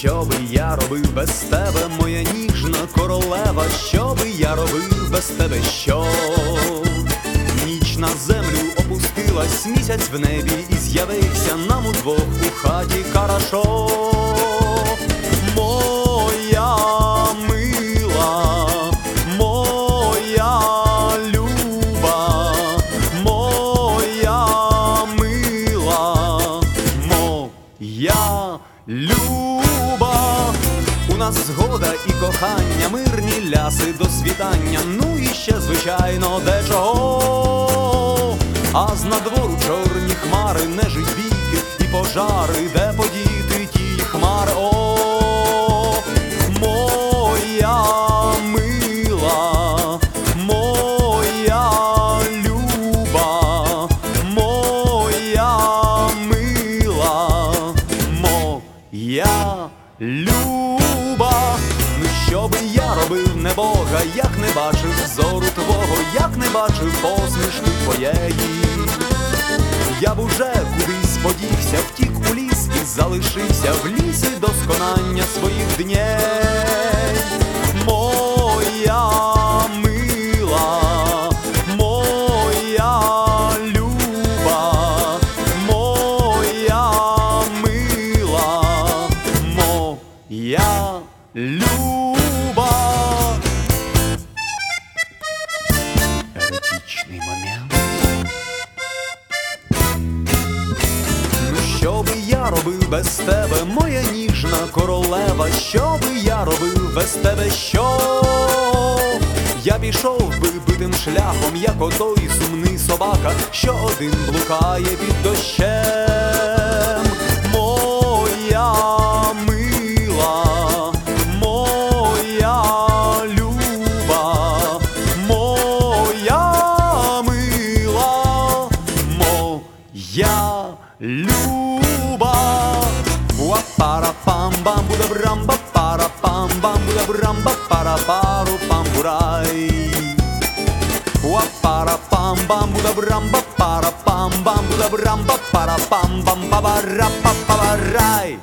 що би я робив без тебе, моя ніжна королева, що би я робив без тебе, що ніч на землю опустилась, місяць в небі і з'явився нам удвох у хаті карашо. Моя мила, моя люба, моя мила, моя люба. Нас згода і кохання, мирні ляси до світання, ну і ще, звичайно, дечого. А з надвору чорні хмари, нежить бійки і пожари, де подіти ті хмари. О, моя мила, моя люба, моя мила, моя люба. Не Бога, як не бачив зору твого, як не бачив посмішки твоєї. Я б уже кудись подівся, втік у ліс і залишився в лісі до сконання своїх дней. Моя мила, моя люба, моя мила, моя люба. Еротичний момент. Ну що би я робив без тебе, моя ніжна королева, що би я робив без тебе, що я пішов би битим шляхом, як отой сумний собака, що один блукає під дощем. моя люба. Уа-пара пам бам буда брамба пара пам бам буда брамба пара пару пам бурай. Уа-пара пам бам буда брамба пара пам бам буда брамба пара пам бам баба ра па па рай.